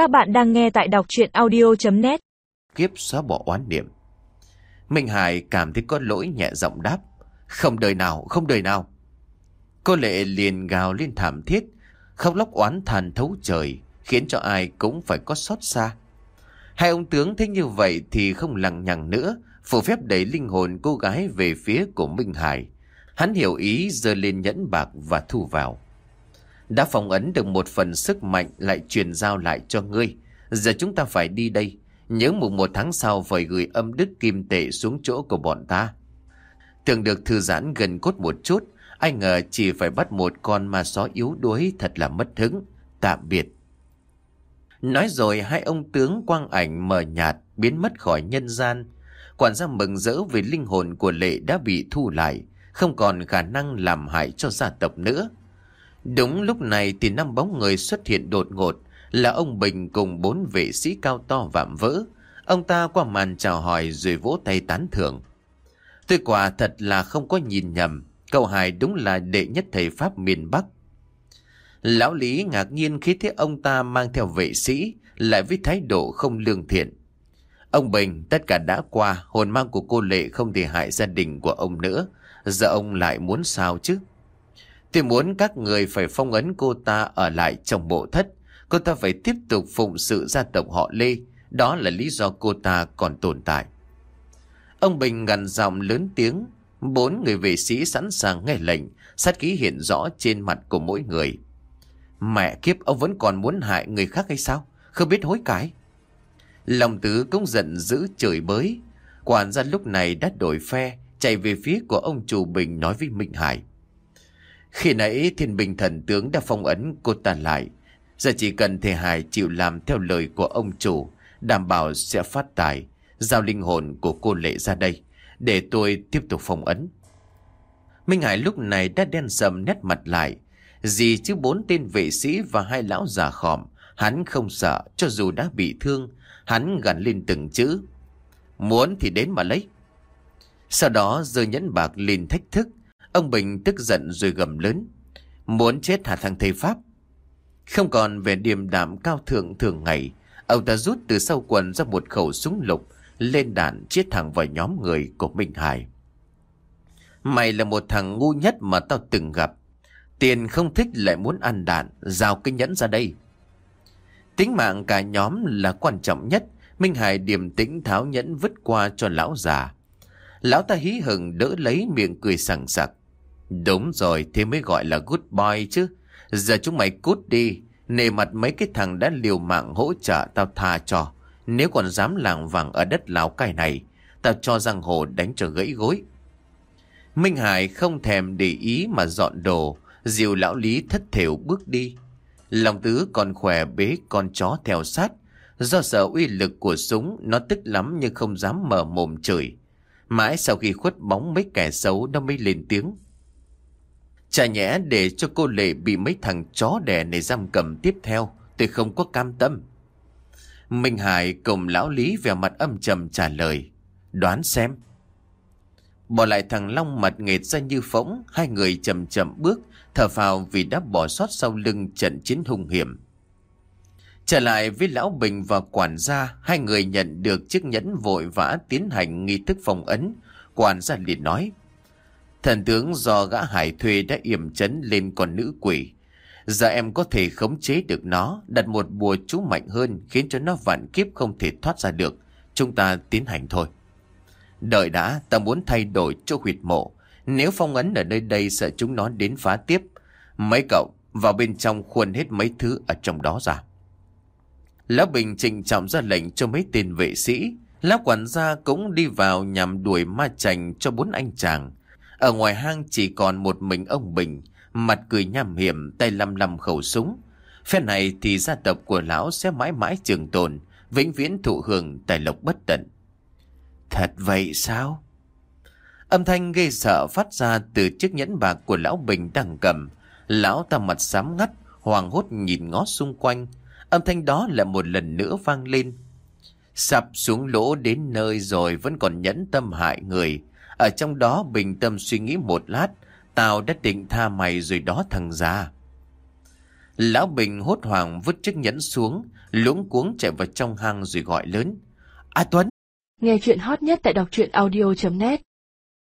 Các bạn đang nghe tại đọc chuyện audio.net Kiếp xóa bỏ oán niệm. Minh Hải cảm thấy có lỗi nhẹ giọng đáp. Không đời nào, không đời nào. Cô Lệ liền gào lên thảm thiết, khóc lóc oán than thấu trời, khiến cho ai cũng phải có xót xa. Hai ông tướng thấy như vậy thì không lằng nhằng nữa, phù phép đẩy linh hồn cô gái về phía của Minh Hải. Hắn hiểu ý giơ lên nhẫn bạc và thu vào. Đã phong ấn được một phần sức mạnh lại truyền giao lại cho ngươi. Giờ chúng ta phải đi đây. Nhớ mùng một tháng sau phải gửi âm đức kim tệ xuống chỗ của bọn ta. Tưởng được thư giãn gần cốt một chút, ai ngờ chỉ phải bắt một con ma só yếu đuối thật là mất hứng. Tạm biệt. Nói rồi hai ông tướng quang ảnh mờ nhạt biến mất khỏi nhân gian. Quản gia mừng rỡ vì linh hồn của lệ đã bị thu lại, không còn khả năng làm hại cho gia tộc nữa. Đúng lúc này thì năm bóng người xuất hiện đột ngột là ông Bình cùng bốn vệ sĩ cao to vạm vỡ. Ông ta qua màn chào hỏi rồi vỗ tay tán thưởng. Tôi quả thật là không có nhìn nhầm, cậu Hải đúng là đệ nhất thầy Pháp miền Bắc. Lão Lý ngạc nhiên khi thấy ông ta mang theo vệ sĩ, lại với thái độ không lương thiện. Ông Bình, tất cả đã qua, hồn mang của cô Lệ không thể hại gia đình của ông nữa. Giờ ông lại muốn sao chứ? Tôi muốn các người phải phong ấn cô ta ở lại trong bộ thất. Cô ta phải tiếp tục phụng sự gia tộc họ Lê. Đó là lý do cô ta còn tồn tại. Ông Bình gằn giọng lớn tiếng. Bốn người vệ sĩ sẵn sàng nghe lệnh. Sát khí hiện rõ trên mặt của mỗi người. Mẹ kiếp ông vẫn còn muốn hại người khác hay sao? Không biết hối cải. Lòng tứ cũng giận dữ chửi bới. Quản gia lúc này đã đổi phe, chạy về phía của ông chủ Bình nói với Minh Hải. Khi nãy thiên bình thần tướng đã phong ấn cô ta lại. Giờ chỉ cần thầy Hải chịu làm theo lời của ông chủ, đảm bảo sẽ phát tài, giao linh hồn của cô Lệ ra đây, để tôi tiếp tục phong ấn. Minh Hải lúc này đã đen sầm nét mặt lại. Gì chứ bốn tên vệ sĩ và hai lão già khòm, hắn không sợ cho dù đã bị thương, hắn gắn lên từng chữ. Muốn thì đến mà lấy. Sau đó rơi nhẫn bạc lên thách thức, Ông Bình tức giận rồi gầm lớn. Muốn chết hả thằng thầy Pháp? Không còn về điềm đạm cao thượng thường ngày. Ông ta rút từ sau quần ra một khẩu súng lục, lên đạn chết thẳng vào nhóm người của Minh Hải. Mày là một thằng ngu nhất mà tao từng gặp. Tiền không thích lại muốn ăn đạn, giao cái nhẫn ra đây. Tính mạng cả nhóm là quan trọng nhất. Minh Hải điềm tĩnh tháo nhẫn vứt qua cho lão già. Lão ta hí hừng đỡ lấy miệng cười sảng sặc. Đúng rồi, thế mới gọi là goodbye chứ. Giờ chúng mày cút đi, nề mặt mấy cái thằng đã liều mạng hỗ trợ tao tha cho. Nếu còn dám làng vàng ở đất lào cai này, tao cho giang hồ đánh cho gãy gối. Minh Hải không thèm để ý mà dọn đồ, dìu lão lý thất thểu bước đi. Lòng tứ còn khỏe bế con chó theo sát. Do sợ uy lực của súng, nó tức lắm nhưng không dám mở mồm chửi. Mãi sau khi khuất bóng mấy kẻ xấu nó mới lên tiếng. Chả nhẽ để cho cô Lệ bị mấy thằng chó đẻ này giam cầm tiếp theo, tôi không có cam tâm. Minh Hải cùng lão Lý về mặt âm trầm trả lời. Đoán xem. Bỏ lại thằng Long mặt nghệt ra như phỗng, hai người chậm chậm bước, thở phào vì đã bỏ sót sau lưng trận chiến hung hiểm. Trở lại với Lão Bình và quản gia, hai người nhận được chiếc nhẫn vội vã tiến hành nghi thức phòng ấn. Quản gia liền nói, Thần tướng do gã hải thuê đã yểm chấn lên con nữ quỷ. Giờ em có thể khống chế được nó, đặt một bùa chú mạnh hơn khiến cho nó vạn kiếp không thể thoát ra được. Chúng ta tiến hành thôi. Đợi đã, ta muốn thay đổi chỗ huyệt mộ. Nếu phong ấn ở nơi đây sợ chúng nó đến phá tiếp. Mấy cậu vào bên trong khuôn hết mấy thứ ở trong đó ra. Lão Bình trịnh trọng ra lệnh cho mấy tên vệ sĩ. Lão quản gia cũng đi vào nhằm đuổi ma chành cho bốn anh chàng. Ở ngoài hang chỉ còn một mình ông Bình, mặt cười nham hiểm, tay lăm lăm khẩu súng. Phe này thì gia tộc của lão sẽ mãi mãi trường tồn, vĩnh viễn thụ hưởng tài lộc bất tận. Thật vậy sao? Âm thanh gây sợ phát ra từ chiếc nhẫn bạc của lão Bình đang cầm. Lão ta mặt xám ngắt, hoàng hốt nhìn ngó xung quanh. Âm thanh đó lại một lần nữa vang lên. Sập xuống lỗ đến nơi rồi vẫn còn nhẫn tâm hại người. Ở trong đó bình tâm suy nghĩ một lát, tao đã định tha mày rồi đó thằng già. Lão Bình hốt hoảng vứt chiếc nhẫn xuống, luống cuống chạy vào trong hang rồi gọi lớn. A Tuấn! Nghe chuyện hot nhất tại đọc truyện audio.net